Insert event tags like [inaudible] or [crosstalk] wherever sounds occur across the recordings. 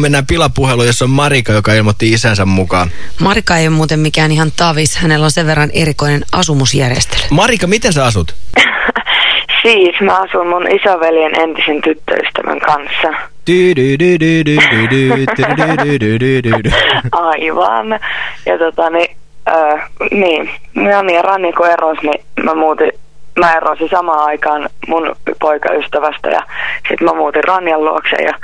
Mennään pilapuheluun, jossa on Marika, joka ilmoitti isänsä mukaan. Marika ei ole muuten mikään ihan tavis. Hänellä on sen verran erikoinen asumusjärjestely. Marika, miten sä asut? Siis mä asun mun isoveljen entisen tyttöystävän kanssa. Aivan. Ja tota niin, äh, niin, Jani ja Ranniko eros, niin mä muutin, mä erosin samaan aikaan mun poikaystävästä ja sitten mä muutin Ranjan luokse ja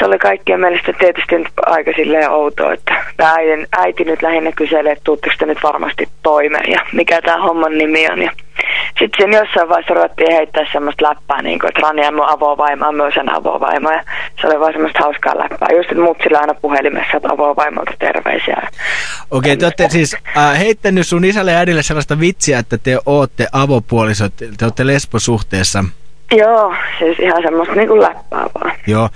se oli kaikkien mielestä tietysti nyt aika silleen outoa, että tää äiti, äiti nyt lähinnä kyselee, että tuutteko te nyt varmasti toimeen ja mikä tämä homman nimi on. Ja sitten siinä jossain vaiheessa ruvettiin heittää semmoista läppää, niin kuin, että Rania on mun avovaimo, on myös sen avovaimo. Ja se oli vaan semmoista hauskaa läppää. Just, että mutsilla aina puhelimessa, että avovaimolta terveisiä. Okei, te olette siis äh, heittänyt sun isälle ja äidille sellaista vitsiä, että te ootte avopuolisot, te olette lesbosuhteessa. Joo, siis ihan semmoista niin kuin läppää vaan. Joo.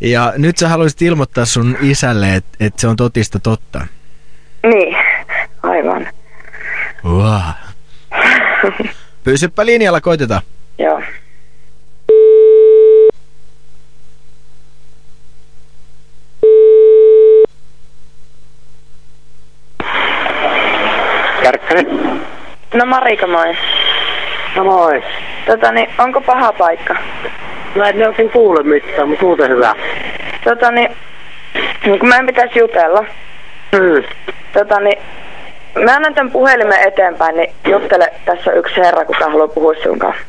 Ja nyt sä haluaisit ilmoittaa sun isälle, että et se on totista totta. Niin, aivan. Wow. Pysyppä linjalla, koitetaan. Joo. Kärkkänen. No Marika, moi. No moi. Tota niin, onko paha paikka? No en oikein kuule mitään, mutta muuten hyvä. Tota niin, niin kun meidän pitäisi jutella. Hmm. Tota niin, mä annan tämän puhelimen eteenpäin, niin juttele tässä on yksi herra, kuka haluaa puhua sun kanssa.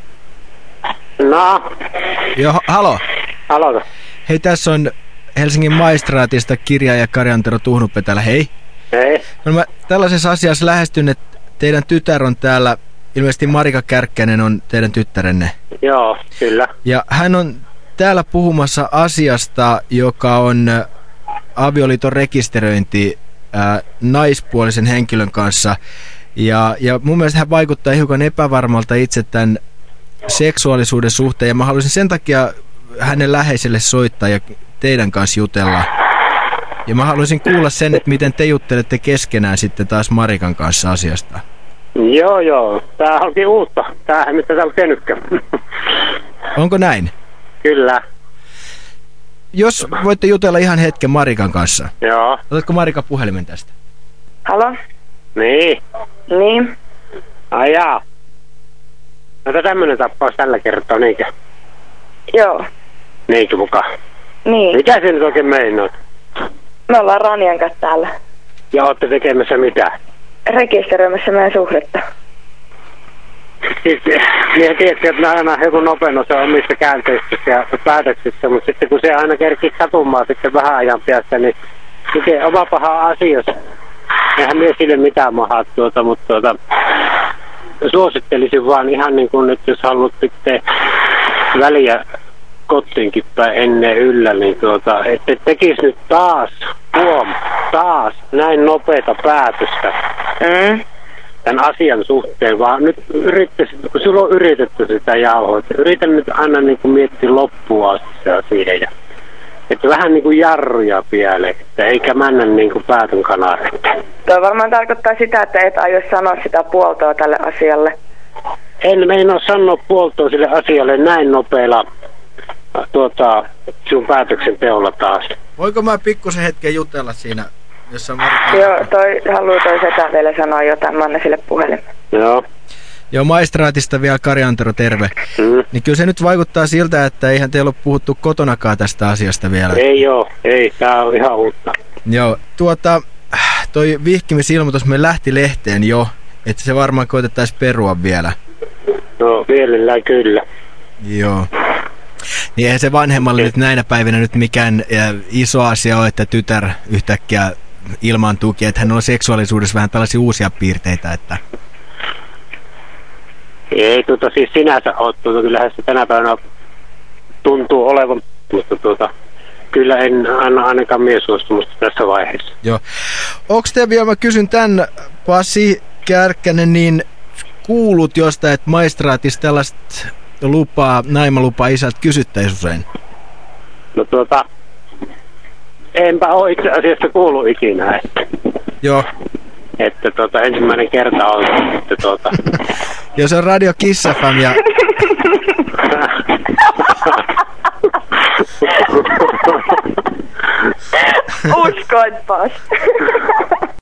No, Joo, halo. aloita. Hei, tässä on Helsingin maistraatista kirjaaja Karjantero Tuhnuppe täällä. Hei. Hei. No mä tällaisessa asiassa lähestyn, että teidän tytär on täällä, ilmeisesti Marika Kärkkänen on teidän tyttärenne. Joo, kyllä. Ja hän on täällä puhumassa asiasta, joka on äh, avioliiton rekisteröinti ää, naispuolisen henkilön kanssa. Ja, ja mun mielestä hän vaikuttaa hiukan epävarmalta itse tämän seksuaalisuuden suhteen. Ja mä haluaisin sen takia hänen läheiselle soittaa ja teidän kanssa jutella. Ja mä haluaisin kuulla sen, että miten te juttelette keskenään sitten taas Marikan kanssa asiasta. Joo, joo. Tää onkin uutta. Tämähän mitä täällä tehnytkään. [laughs] Onko näin? kyllä. Jos voitte jutella ihan hetken Marikan kanssa. Joo. Otatko Marika puhelimen tästä? Halo? Niin. Niin? Ai jaa. No tämmönen tappaus tällä kertaa, niinkö? Joo. Niinkö mukaan? Niin. Mitä se nyt oikein meinaat? Me ollaan Ranian kanssa täällä Ja ootte tekemässä mitä? Rekisteröimässä meidän suhdetta. Siis, niin tietysti, että aina joku nopeus on omissa käänteissä ja päätöksissä, mutta sitten kun se aina kerkii satumaan sitten vähän ajan päästä, niin sitten oma paha asia. Eihän mie sille mitään mahaa tuota, mutta tuota, suosittelisin vaan ihan niin kuin nyt, jos haluat pitää väliä kotiinkin päin ennen yllä, niin tuota, että tekisi nyt taas, huom, taas näin nopeata päätöstä Mm. tämän asian suhteen, vaan nyt yrittäisi, kun sulla on yritetty sitä jauhoa, että yritä nyt aina niin kuin miettiä loppuun asti asia ja että vähän niin kuin jarruja pieleen, että eikä mennä niin kuin päätön kanareita. Tuo varmaan tarkoittaa sitä, että et aio sanoa sitä puoltoa tälle asialle. En meinaa sanoa puoltoa sille asialle näin nopealla tuota, sun päätöksenteolla taas. Voinko mä pikkusen hetken jutella siinä, jossa on Marika? Joo, toi haluaa toi setä vielä sanoa jotain, mä annan sille puhelimen. Joo. Joo, maistraatista vielä Kari Antero, terve. Mm. Niin kyllä se nyt vaikuttaa siltä, että eihän teillä ole puhuttu kotonakaan tästä asiasta vielä. Ei oo, ei, tää on ihan uutta. Joo, tuota, toi vihkimisilmoitus me lähti lehteen jo, että se varmaan koitettaisiin perua vielä. No, mielellään kyllä. Joo. Niin eihän se vanhemmalle nyt näinä päivinä nyt mikään iso asia ole, että tytär yhtäkkiä ilman tuki, että hän on seksuaalisuudessa vähän tällaisia uusia piirteitä, että Ei tuota siis sinänsä ole, tuota, kyllähän se tänä päivänä tuntuu olevan, mutta tuota, kyllä en anna ainakaan miesuostumusta tässä vaiheessa. joo. Onks te vielä, mä kysyn tän Pasi Kärkkänen, niin kuulut jostain, että maistraatissa tällaista lupaa, naimalupaa isältä kysyttäisiin usein? No tuota, enpä ole itse asiassa kuullut ikinä, että, Joo. että tuota, ensimmäinen kerta on, että tuota, [laughs] Joo, se on Radio Kiss FM ja [laughs] Uskoitpas. [laughs]